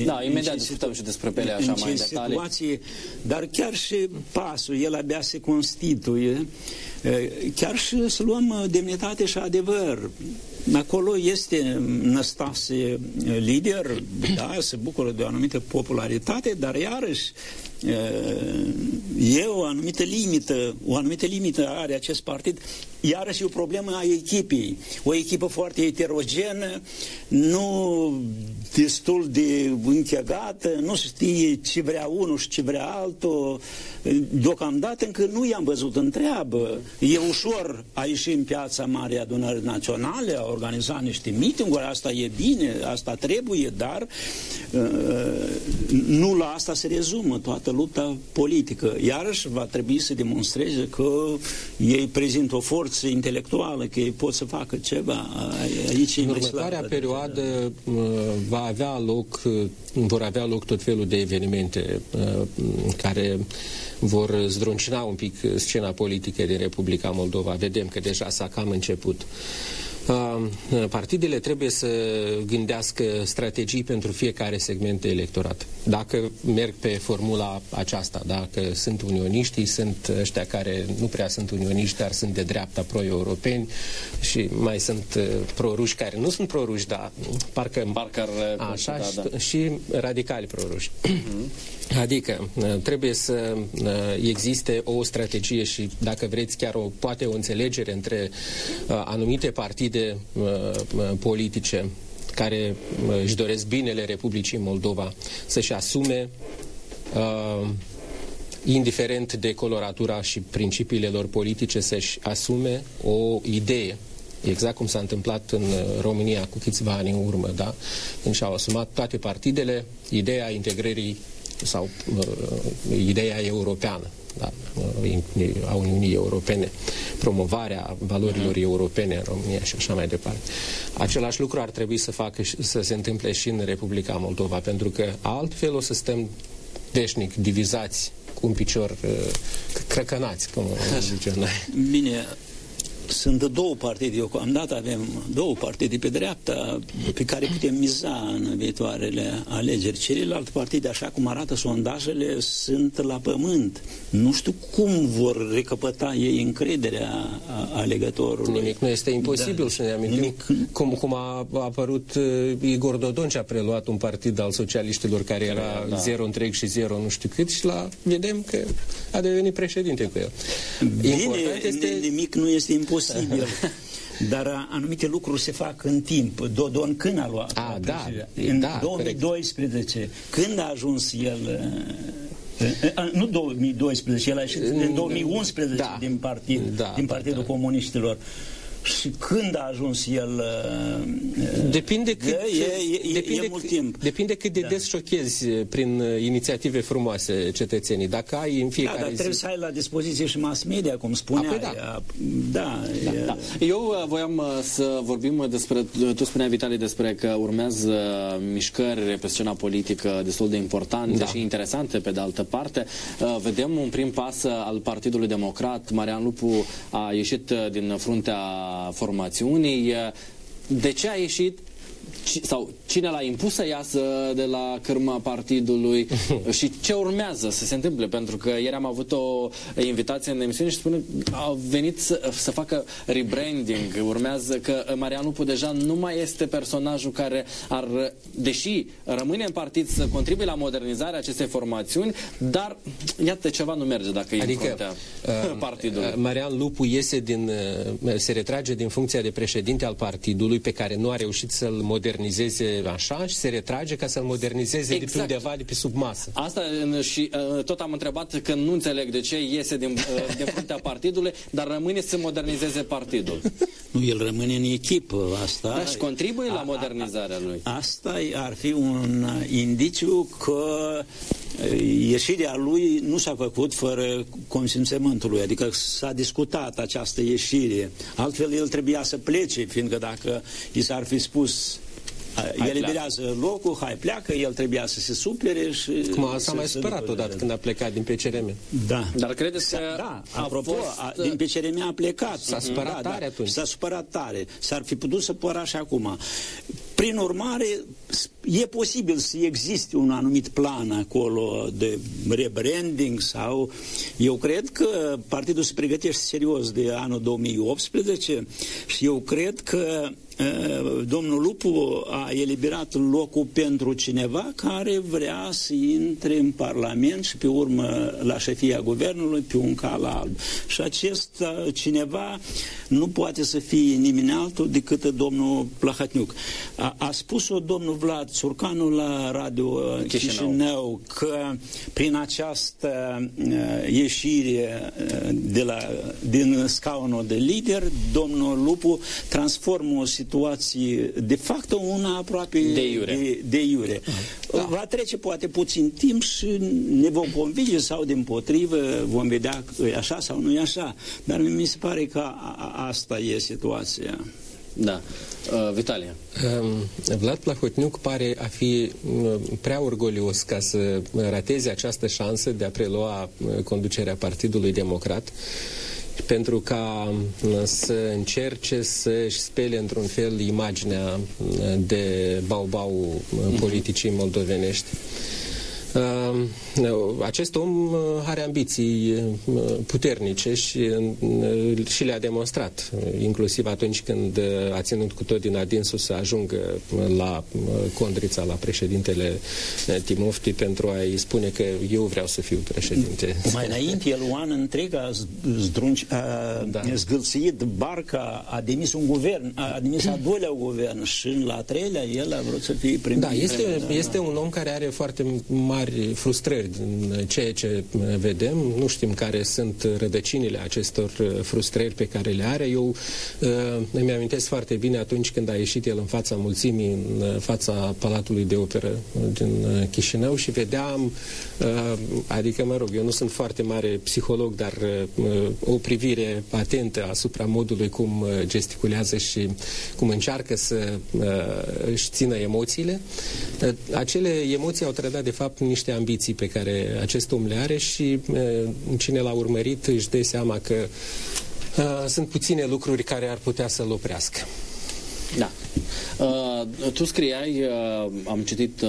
E, da, imediat discutăm și despre Peleu așa mai în detalii. situație, dar chiar și pasul, el abia se constituie, chiar și să luăm demnitate și adevăr. Acolo este Năstase lider, da, se bucură de o anumită popularitate, dar iarăși e o anumită limită, o anumită limită are acest partid, iarăși e o problemă a echipei, o echipă foarte heterogenă, nu destul de închegată, nu știe ce vrea unul și ce vrea altul, deocamdată încă nu i-am văzut în treabă. E ușor a ieși în piața mare adunări naționale, a organiza niște meeting-uri, asta e bine, asta trebuie, dar uh, nu la asta se rezumă toată lupta politică. Iarăși va trebui să demonstreze că ei prezintă o forță intelectuală, că ei pot să facă ceva. Aici în următoarea perioadă uh, va avea loc, uh, vor avea loc tot felul de evenimente care vor zdruncina un pic scena politică din Republica Moldova. Vedem că deja s-a cam început. Partidele trebuie să gândească strategii pentru fiecare segment de electorat. Dacă merg pe formula aceasta, dacă sunt unioniștii, sunt ăștia care nu prea sunt unioniști, dar sunt de dreapta pro-europeni și mai sunt proruși care nu sunt proruși, dar parcă... Parcă așa, da, da. și radicali proruși. Uh-huh. Adică trebuie să existe o strategie și, dacă vreți, chiar o, poate o înțelegere între anumite partide politice care își doresc binele Republicii Moldova să-și asume indiferent de coloratura și principiile lor politice, să-și asume o idee exact cum s-a întâmplat în România cu câțiva ani în urmă, da? Când și-au asumat toate partidele ideea integrării sau uh, ideea europeană da, uh, a Uniunii Europene, promovarea valorilor uh-huh. europene în România și așa mai departe. Același lucru ar trebui să facă să se întâmple și în Republica Moldova, pentru că altfel o să stăm veșnic divizați cu un picior uh, crăcănați, cum [LAUGHS] zicem noi. Bine, sunt două partide, deocamdată avem două partide pe dreapta pe care putem miza în viitoarele alegeri. Celelalte partide, așa cum arată sondajele, sunt la pământ. Nu știu cum vor recăpăta ei încrederea alegătorului. Nimic nu este imposibil da. să ne amintim Nimic... cum, cum a apărut uh, Igor Dodon ce a preluat un partid al socialiștilor care era da. zero întreg și zero nu știu cât și la vedem că a devenit președinte cu el. Bine, este... nimic nu este imposibil. [LAUGHS] Dar anumite lucruri se fac în timp. Dodon când a luat? A, da, în da, 2012. Corect. Când a ajuns el nu 2012, el a ieșit în 2011 da, din, partid, da, din Partidul da, da. Comuniștilor și când a ajuns el uh, depinde cât, e, e, depinde, e mult timp. Depinde cât de da. des șochezi prin uh, inițiative frumoase cetățenii. Dacă ai în fiecare da, dar zi... trebuie să ai la dispoziție și mass media, cum spunea. Apoi da. Da, da, e... da. Eu uh, voiam să vorbim despre, tu spuneai, Vitali, despre că urmează mișcări pe scena politică destul de importante da. și interesante, pe de altă parte. Vedem un prim pas al Partidului Democrat. Marian Lupu a ieșit din fruntea formațiunii. De ce a ieșit sau cine l-a impus să iasă de la cârma partidului [LAUGHS] și ce urmează să se întâmple, pentru că ieri am avut o invitație în emisiune și spune au venit să, să facă rebranding, urmează că Marian Lupu deja nu mai este personajul care ar, deși rămâne în partid să contribuie la modernizarea acestei formațiuni, dar iată ceva nu merge dacă adică, e în fruntea uh, partidului. Uh, Marian Lupu iese din, uh, se retrage din funcția de președinte al partidului pe care nu a reușit să-l modernizeze așa și se retrage ca să-l modernizeze exact. de pe undeva, de pe sub masă. Asta și uh, tot am întrebat că nu înțeleg de ce iese din, [LAUGHS] uh, din fruntea partidului, dar rămâne să modernizeze partidul. Nu, el rămâne în echipă. Asta, da, și contribuie la modernizarea lui. Asta ar fi un indiciu că ieșirea lui nu s-a făcut fără consimțământul lui, adică s-a discutat această ieșire. Altfel el trebuia să plece, fiindcă dacă i s-ar fi spus Hai el eliberează locul, hai pleacă, el trebuia să se suplere și... Cum s-a mai spărat odată când a plecat din PCRM. Da. Dar credeți că Da, apropo, fost... a, din PCRM a plecat. S-a spărat da, tare da, atunci. S-a spărat tare. S-ar fi putut să păra și acum. Prin urmare, e posibil să existe un anumit plan acolo de rebranding sau... Eu cred că partidul se pregătește serios de anul 2018 și eu cred că domnul Lupu a eliberat locul pentru cineva care vrea să intre în Parlament și pe urmă la șefia guvernului pe un cal alb. Și acest cineva nu poate să fie nimeni altul decât domnul Plahatniuc. A, a spus-o domnul Vlad Surcanu la Radio Chișinău, Chișinău că prin această uh, ieșire de la, din scaunul de lider, domnul Lupu transformă o situație de fapt una aproape de iure. De, de iure. Da. Va trece poate puțin timp și ne vom convinge sau din potrivă vom vedea că e așa sau nu e așa. Dar mi se pare că a, a, asta e situația. Da. Uh, Vitalia. Um, Vlad Plahotniuc pare a fi uh, prea orgolios ca să rateze această șansă de a prelua uh, conducerea Partidului Democrat pentru ca uh, să încerce să-și spele într-un fel imaginea de bau-bau politicii moldovenești. Uh, acest om uh, are ambiții uh, puternice și, și le-a demonstrat, inclusiv atunci când a ținut cu tot din adinsul să ajungă la Condrița, la președintele Timofti, pentru a-i spune că eu vreau să fiu președinte. Mai înainte, el un an întreg a, zdrunci, a da. zgâlțit barca, a demis un guvern, a demis a doilea guvern și la treilea el a vrut să fie primit. Da, este, este un om care are foarte mare mari frustrări în ceea ce vedem. Nu știm care sunt rădăcinile acestor frustrări pe care le are. Eu uh, îmi amintesc foarte bine atunci când a ieșit el în fața mulțimii, în fața Palatului de Operă din Chișinău și vedeam, uh, adică mă rog, eu nu sunt foarte mare psiholog, dar uh, o privire atentă asupra modului cum gesticulează și cum încearcă să își țină emoțiile. Acele emoții au trădat de fapt niște ambiții pe care acest om le are și cine l-a urmărit își dă seama că Sunt puține lucruri care ar putea să-l oprească. Da. Uh, tu scriai, uh, am citit uh,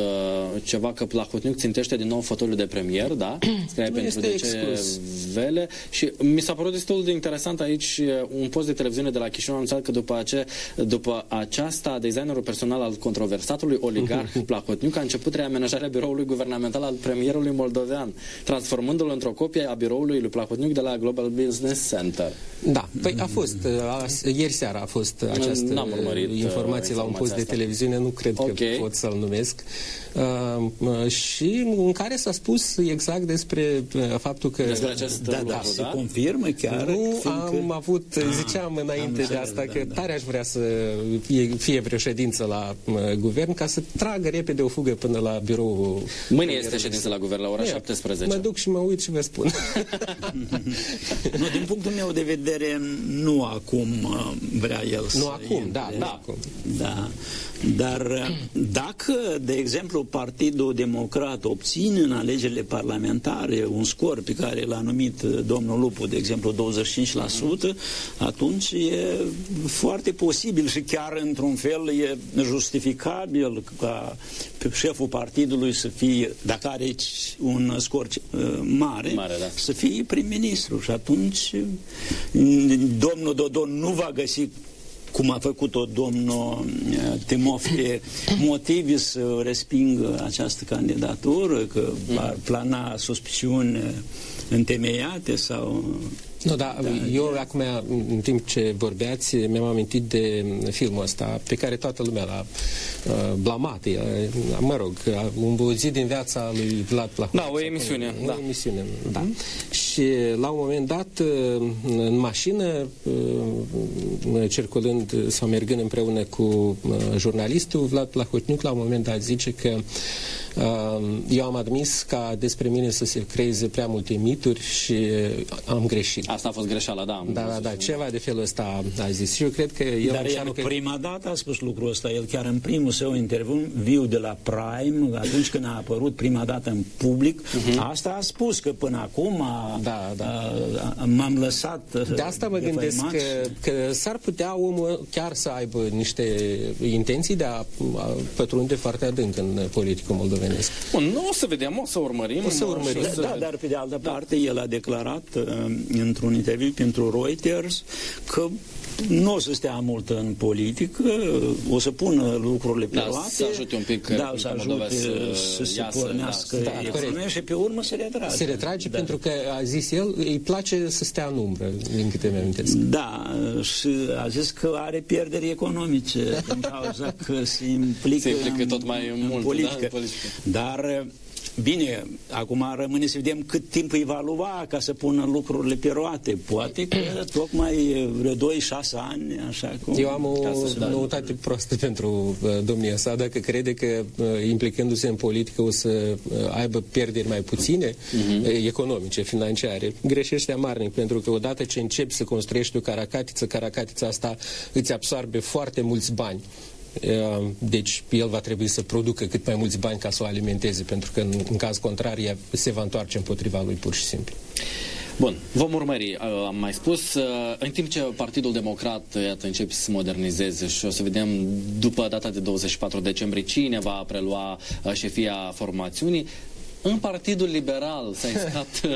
ceva că Plahotniuc țintește din nou fotoliul de premier, da? [CLEARS THROAT] Scriai nu pentru este DC Vele și mi s-a părut destul de interesant aici uh, un post de televiziune de la Chișinău anunțat că după, ace, după aceasta designerul personal al controversatului oligarh [LAUGHS] Plahotniuc a început reamenajarea biroului guvernamental al premierului moldovean, transformându-l într-o copie a biroului lui Plahotniuc de la Global Business Center. Da, păi a fost, uh, ieri seara a fost această N-am urmărit, uh, informație la un post de asta. televiziune, nu cred Ok. că pot să-l numesc, uh, uh, și în care s-a spus exact despre uh, faptul că... Despre acest Da, lucru, da, se da? confirmă chiar. Nu fiindcă- am avut, ziceam înainte de înțeles, asta, da, că da. tare aș vrea să fie, fie vreo ședință la uh, guvern ca să tragă repede o fugă până la birou. Mâine este ședință la guvern la ora Ia, 17. Mă duc și mă uit și vă spun. [LAUGHS] Nu, din punctul meu de vedere, nu acum uh, vrea el să nu acum, intre. da, da. Acum. Da. Dar uh, dacă, de exemplu, Partidul Democrat obține în alegerile parlamentare un scor pe care l-a numit uh, domnul Lupu, de exemplu, 25%, atunci e foarte posibil și chiar într-un fel e justificabil ca șeful partidului să fie, dacă are un scor uh, mare, Mare, da. să fie prim-ministru și atunci mm, domnul Dodon nu va găsi cum a făcut-o domnul uh, Timofte, motive să respingă această candidatură, că ar plana suspiciuni întemeiate sau... Nu, da, da, eu acum, în timp ce vorbeați, mi-am amintit de filmul ăsta pe care toată lumea l-a uh, blamat. E, uh, mă rog, a- un zi din viața lui Vlad Plahotniuc. Da, o emisiune, O da. emisiune, da. Și la un moment dat, uh, în mașină, uh, circulând sau mergând împreună cu uh, jurnalistul, Vlad Plahotniuc la un moment dat zice că uh, eu am admis ca despre mine să se creeze prea multe mituri și am greșit. Asta a fost greșeala, da. am Da, da, văzut da, și- ceva de felul ăsta a zis. Și eu cred că el Dar el încearcă... prima dată a spus lucrul ăsta, el chiar în primul său interviu de la Prime, atunci când a apărut prima dată în public, asta a spus că până acum a, Mhm. Da, da. a, a, m-am lăsat De asta mă gândesc defăimați. că, că s-ar putea omul chiar să aibă niște intenții de a, a pătrunde foarte adânc în politicul moldovenesc. Bun, nu o să vedem, o să urmărim. O să urmărim. și o să- Da, dar pe de altă parte el a declarat uh, într-un interviu pentru Reuters că nu o să stea mult în politică, o să pună lucrurile pe Da, roate. să ajute un pic da, Republica să ajute Moldova să să, se iasă, pornească da, da, economia corect. și pe urmă se retrage. Se retrage da. pentru că, a zis el, îi place să stea în umbră, din câte mi amintesc. Da, și a zis că are pierderi economice din cauza că se implică, Se implică în, tot mai în mult, da, politică. în politică. Dar Bine, acum rămâne să vedem cât timp îi va lua ca să pună lucrurile pe roate. Poate că tocmai vreo 2-6 ani, așa cum... Eu am ca o să- da. noutate proastă pentru uh, domnia sa, dacă crede că uh, implicându-se în politică o să uh, aibă pierderi mai puține Mhm. uh, economice, financiare. Greșește amarnic, pentru că odată ce începi să construiești o caracatiță, caracatița asta îți absorbe foarte mulți bani. Uh, Deci el va trebui să producă cât mai mulți bani ca să o alimenteze, pentru că în, în caz contrar ea se va întoarce împotriva lui pur și simplu. Bun, vom urmări, uh, am mai spus, uh, în timp ce Partidul Democrat, uh, iată, începe să se modernizeze și o să vedem după data de 24 decembrie cine va prelua uh, șefia formațiunii, în Partidul Liberal s-a [LAUGHS] iscat uh,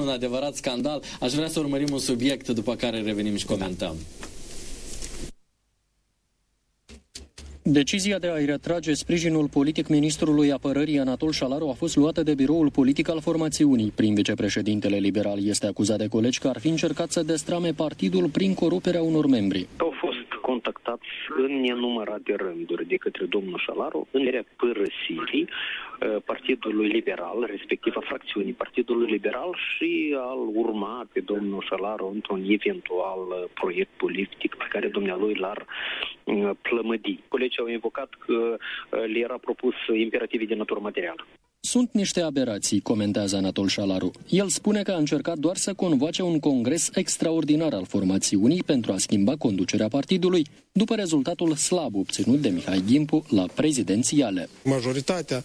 un adevărat scandal. Aș vrea să urmărim un subiect după care revenim și comentăm. Decizia de a-i retrage sprijinul politic ministrului apărării Anatol Șalaru a fost luată de biroul politic al formațiunii. Prin vicepreședintele liberal este acuzat de colegi că ar fi încercat să destrame partidul prin coruperea unor membri. Au fost contactați în nenumărate rânduri de către domnul Șalaru în vederea părăsirii uh, Partidului Liberal, respectiv a fracțiunii Partidului Liberal și al urma pe domnul Șalaru într-un eventual uh, proiect politic pe care dumnealui l-ar uh, plămădi. Colegii au invocat că uh, le era propus imperative de natură materială. Sunt niște aberații, comentează Anatol Șalaru. El spune că a încercat doar să convoace un congres extraordinar al formațiunii pentru a schimba conducerea partidului, după rezultatul slab obținut de Mihai Gimpu la prezidențiale. Majoritatea, 99%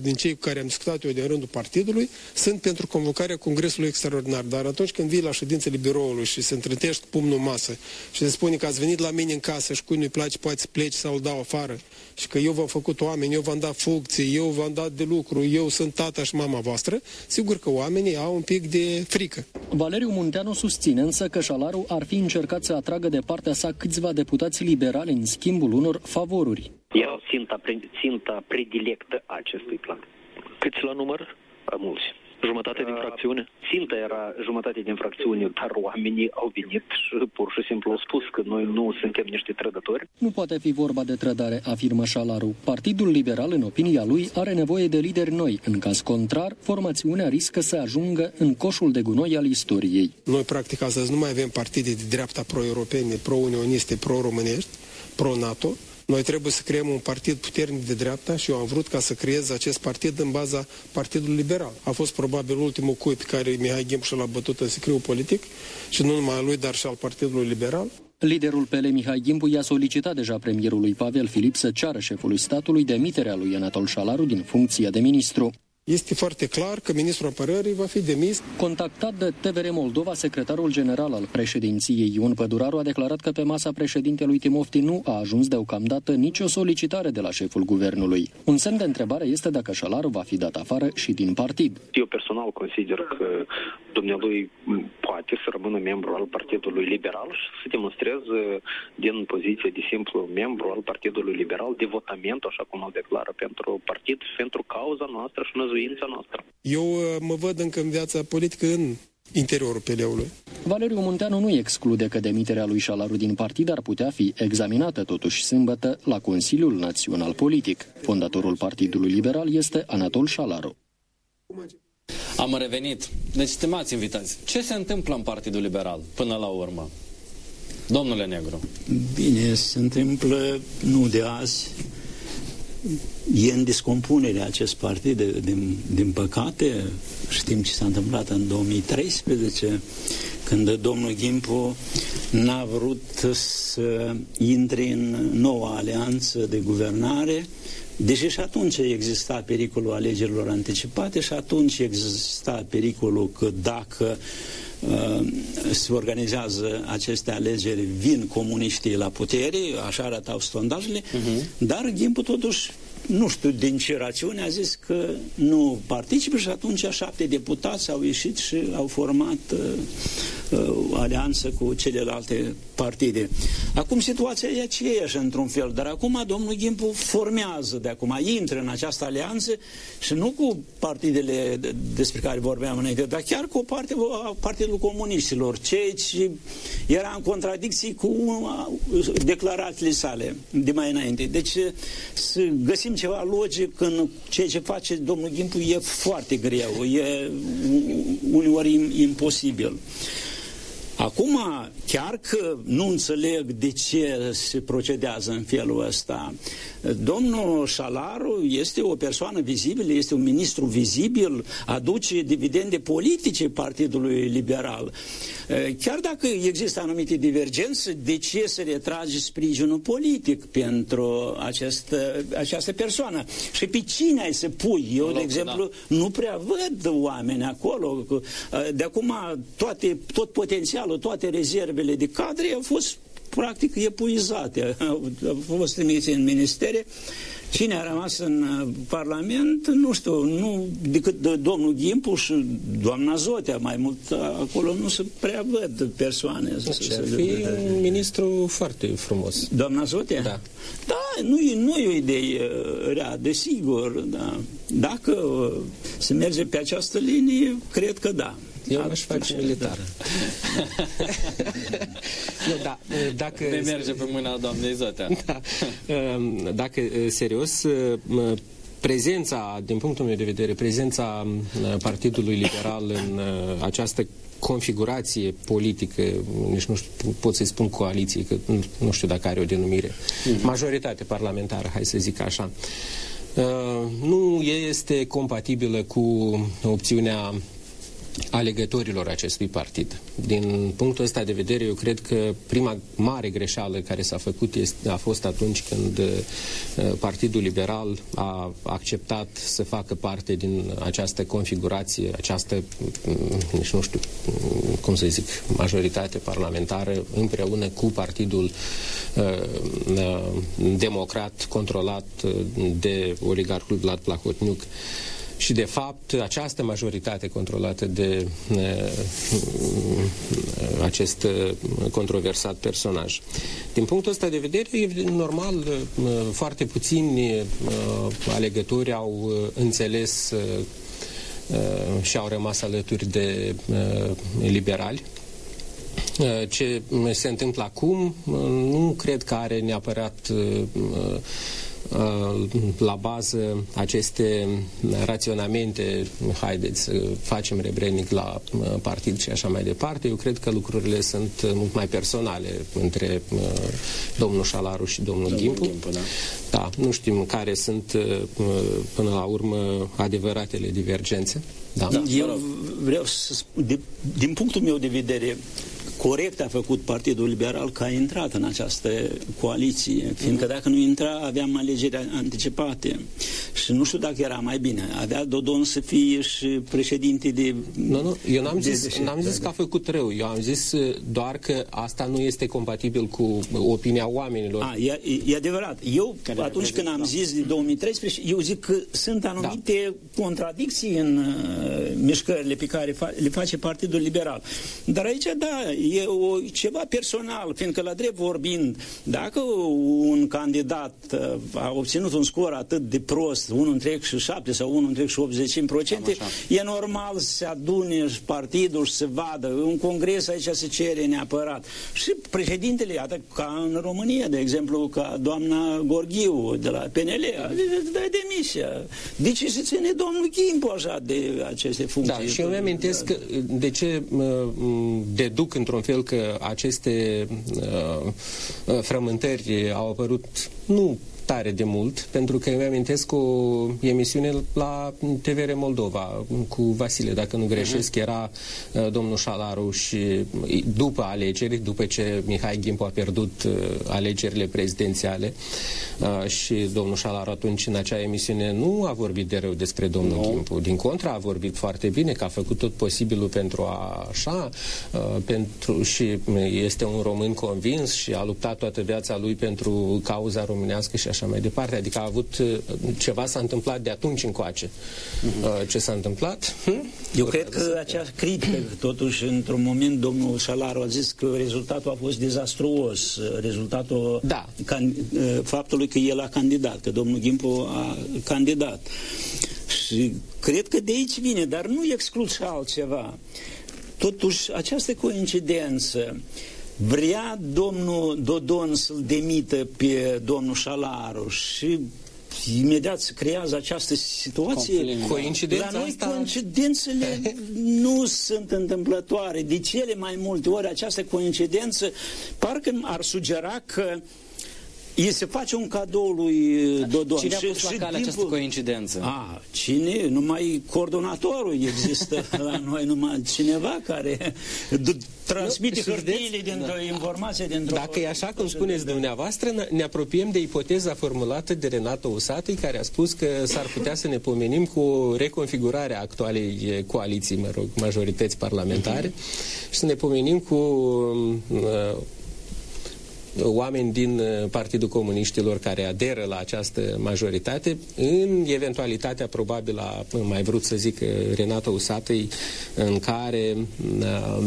din cei cu care am discutat eu de rândul partidului, sunt pentru convocarea congresului extraordinar. Dar atunci când vii la ședințele biroului și se întâlnești cu pumnul masă și se spune că ați venit la mine în casă și cui nu-i place poate să pleci sau îl dau afară și că eu v-am făcut oameni, eu v-am dat funcții, eu v-am dat de lucru, eu sunt tata și mama voastră, sigur că oamenii au un pic de frică. Valeriu Munteanu susține însă că Șalaru ar fi încercat să atragă de partea sa câțiva deputați liberali în schimbul unor favoruri. Eu ținta, ținta predilectă a acestui plan. Câți la număr? Mulți. Jumătate din fracțiune? Ținta era jumătate din fracțiune, dar oamenii au venit și pur și simplu au spus că noi nu suntem niște trădători. Nu poate fi vorba de trădare, afirmă Șalaru. Partidul Liberal, în opinia lui, are nevoie de lideri noi. În caz contrar, formațiunea riscă să ajungă în coșul de gunoi al istoriei. Noi, practic, astăzi nu mai avem partide de dreapta pro-europene, pro-unioniste, pro-românești, pro-NATO, noi trebuie să creăm un partid puternic de dreapta și eu am vrut ca să creez acest partid în baza Partidului Liberal. A fost probabil ultimul cui pe care Mihai Gimpu l-a bătut în sicriu politic și nu numai a lui, dar și al Partidului Liberal. Liderul PL Mihai Gimbu i-a solicitat deja premierului Pavel Filip să ceară șefului statului demiterea lui Anatol Șalaru din funcția de ministru. Este foarte clar că ministrul apărării va fi demis. Contactat de TVR Moldova, secretarul general al președinției Ion Păduraru a declarat că pe masa președintelui Timofti nu a ajuns deocamdată nicio solicitare de la șeful guvernului. Un semn de întrebare este dacă Șalaru va fi dat afară și din partid. Eu personal consider că dumnealui poate să rămână membru al Partidului Liberal și să demonstreze din poziție de simplu membru al Partidului Liberal devotament, așa cum o declară pentru partid, pentru cauza noastră și năzuința noastră. Eu uh, mă văd încă în viața politică în interiorul PL-ului. Valeriu Munteanu nu exclude că demiterea lui Șalaru din partid ar putea fi examinată totuși sâmbătă la Consiliul Național Politic. Fondatorul Partidului Liberal este Anatol Șalaru. Am revenit. Deci, stimați invitați, ce se întâmplă în Partidul Liberal până la urmă? Domnule Negru. Bine, se întâmplă nu de azi, e în descompunere acest partid, din, din păcate, știm ce s-a întâmplat în 2013, când domnul Gimpu n-a vrut să intre în noua alianță de guvernare, deși și atunci exista pericolul alegerilor anticipate și atunci exista pericolul că dacă uh, se organizează aceste alegeri, vin comuniștii la putere, așa arătau sondajele, uh-huh. dar Gimpu totuși nu știu din ce rațiune, a zis că nu participă și atunci șapte deputați au ieșit și au format uh, uh, alianță cu celelalte partide. Acum situația e aceeași într-un fel, dar acum domnul Gimpu formează de acum, intră în această alianță și nu cu partidele despre care vorbeam înainte, dar chiar cu parte, Partidul Comuniștilor, ceea ce era în contradicții cu declarațiile sale de mai înainte. Deci să găsim ceva logic în ceea ce face domnul Gimpu e foarte greu, e uneori imposibil. Acum, chiar că nu înțeleg de ce se procedează în felul ăsta, domnul Șalaru este o persoană vizibilă, este un ministru vizibil, aduce dividende politice Partidului Liberal. Chiar dacă există anumite divergențe, de ce să retrage sprijinul politic pentru acest, această persoană? Și pe cine ai să pui? Eu, de exemplu, da. nu prea văd oameni acolo. De acum, toate, tot potențialul, toate rezervele de cadre au fost practic epuizate. Au fost trimise în ministere. Cine a rămas în uh, Parlament, nu știu, nu decât de domnul Gimpuș și doamna Zotea, mai mult uh, acolo nu se prea văd persoane. Deci ar fi un ministru foarte frumos. Doamna Zotea? Da. Da, nu e, nu e o idee uh, rea, desigur, da. Dacă se merge pe această linie, cred că da. Eu aș face militar. [LAUGHS] nu, da, dacă... Ne merge pe mâna doamnei Zotea. [LAUGHS] Da, um, dacă, uh, serios, uh, prezența, din punctul meu de vedere, prezența uh, Partidului Liberal în această configurație politică, nici nu știu, pot să-i spun coaliție, că nu știu dacă are o denumire, mhm. majoritate parlamentară, hai să zic așa, nu este compatibilă cu opțiunea alegătorilor acestui partid. Din punctul ăsta de vedere, eu cred că prima mare greșeală care s-a făcut este, a fost atunci când uh, Partidul Liberal a acceptat să facă parte din această configurație, această, mm, nici nu știu mm, cum să zic, majoritate parlamentară împreună cu Partidul uh, uh, Democrat controlat de oligarhul Vlad Plahotniuc. Și, de fapt, această majoritate controlată de uh, acest uh, controversat personaj. Din punctul ăsta de vedere, e normal, uh, foarte puțini uh, alegători au uh, înțeles uh, și au rămas alături de liberali. Ce se întâmplă acum nu cred că are neapărat Uh, la bază aceste raționamente, haideți să facem rebranding la uh, partid și așa mai departe, eu cred că lucrurile sunt mult mai personale între uh, domnul Șalaru și domnul, domnul Gimpu. Gimpu da. da, nu știm care sunt până la urmă adevăratele divergențe. Da. da eu vreau să spun, de, din punctul meu de vedere, corect a făcut Partidul Liberal că a intrat în această coaliție, fiindcă dacă nu intra aveam alegeri anticipate și nu știu dacă era mai bine. Avea Dodon să fie și președinte de... Nu, nu, eu n-am zis, n-am zis că a făcut rău, eu am zis uh, doar că asta nu este compatibil cu opinia oamenilor. A, e, e adevărat. Eu, Care atunci când am zis de 2013, eu zic că sunt anumite da. contradicții în uh, mișcările pe care fa- le face Partidul Liberal. Dar aici, da, e o, ceva personal, fiindcă la drept vorbind, dacă un candidat uh, a obținut un scor atât de prost, 1,7 sau 1,85%, e normal să se adune partidul și să vadă. Un congres aici se cere neapărat. Și președintele, iată, ca în România, de exemplu, ca doamna Gorghiu de la PNL, dă demisia. De ce se ține domnul Chimpu așa de aceste funcții? Da, și eu mi-amintesc de ce deduc într-un fel că aceste uh, uh, frământări au apărut nu tare de mult, pentru că îmi amintesc o emisiune la TVR Moldova cu Vasile, dacă nu greșesc, uh-huh. era uh, domnul Șalaru și uh, după alegeri, după ce Mihai Gimpu a pierdut uh, alegerile prezidențiale uh, și domnul Șalaru atunci în acea emisiune nu a vorbit de rău despre domnul no. Gimpu. Din contra a vorbit foarte bine, că a făcut tot posibilul pentru a așa uh, pentru, și este un român convins și a luptat toată viața lui pentru cauza românească și așa mai departe. Adică a avut uh, ceva s-a întâmplat de atunci încoace. Uh-huh. Ce s-a întâmplat? Hm? Eu cred că acea critică, totuși, într-un moment, domnul Șalaru a zis că rezultatul a fost dezastruos. Rezultatul da. can, uh, faptului că el a candidat, că domnul Gimpu a candidat. Și cred că de aici vine, dar nu exclud și altceva. Totuși, această coincidență vrea domnul Dodon să-l demită pe domnul Șalaru și imediat se creează această situație. Coincidența La noi asta... coincidențele [LAUGHS] nu sunt întâmplătoare. De cele mai multe ori această coincidență parcă ar sugera că îi se face un cadou lui Dodon. Cine a pus și, la cale timpul... această coincidență? A, cine? Numai coordonatorul există [LAUGHS] la noi, numai cineva care transmite hârtiile dintr-o da. informație dintr-o... Dacă e așa cum spuneți dumneavoastră, ne apropiem de ipoteza formulată de Renato Usatui, care a spus că s-ar putea să ne pomenim cu o reconfigurare a actualei coaliții, mă rog, majorități parlamentare, uh-huh. și să ne pomenim cu uh, oameni din uh, Partidul Comuniștilor care aderă la această majoritate, în eventualitatea probabil a, mai vrut să zic, uh, Renato Usatăi, în care uh,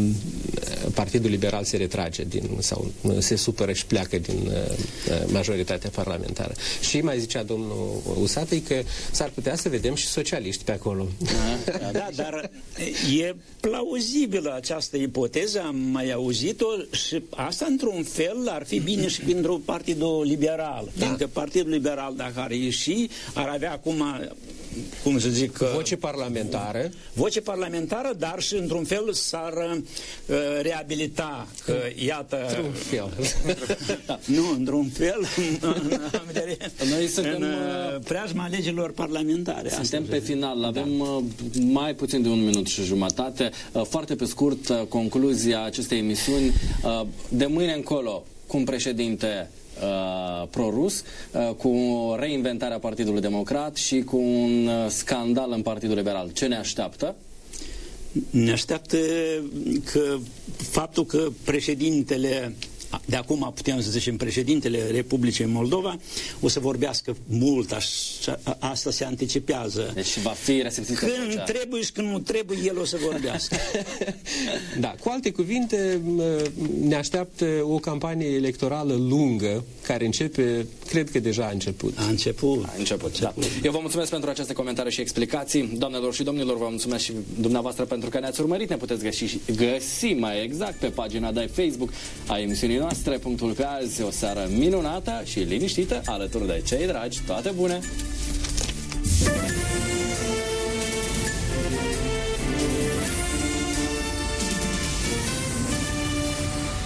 Partidul Liberal se retrage din, sau se supără și pleacă din majoritatea parlamentară. Și mai zicea domnul Usatăi că s-ar putea să vedem și socialiști pe acolo. Da, da dar e plauzibilă această ipoteză, am mai auzit-o și asta într-un fel ar fi bine și pentru Partidul Liberal. Da. Fiindcă Partidul Liberal, dacă ar ieși, ar avea acum cum să zic... Voce parlamentară. Voce parlamentară, dar și într-un fel s-ar uh, reabilita că, iată... Într-un fel. [LAUGHS] da. Nu, într-un fel, [LAUGHS] în, în, Noi suntem, în uh, preajma alegerilor parlamentare. Suntem pe final, avem uh, mai puțin de un minut și jumătate. Uh, foarte pe scurt, uh, concluzia acestei emisiuni. Uh, de mâine încolo, cu un președinte uh, prorus, uh, cu reinventarea Partidului Democrat și cu un uh, scandal în Partidul Liberal. Ce ne așteaptă? Ne așteaptă că faptul că președintele de acum putem să zicem președintele Republicii Moldova o să vorbească mult, așa, asta se anticipează. Deci va fi resimțit Când trebuie și când nu trebuie, el o să vorbească. [LAUGHS] da, cu alte cuvinte, ne așteaptă o campanie electorală lungă, care începe, cred că deja a început. A început. A început, da. Eu vă mulțumesc pentru aceste comentarii și explicații. Doamnelor și domnilor, vă mulțumesc și dumneavoastră pentru că ne-ați urmărit. Ne puteți găsi, găsi mai exact pe pagina de Facebook a emisiunii noastre. Punctul pe azi, o seară minunată și liniștită alături de cei dragi. Toate bune!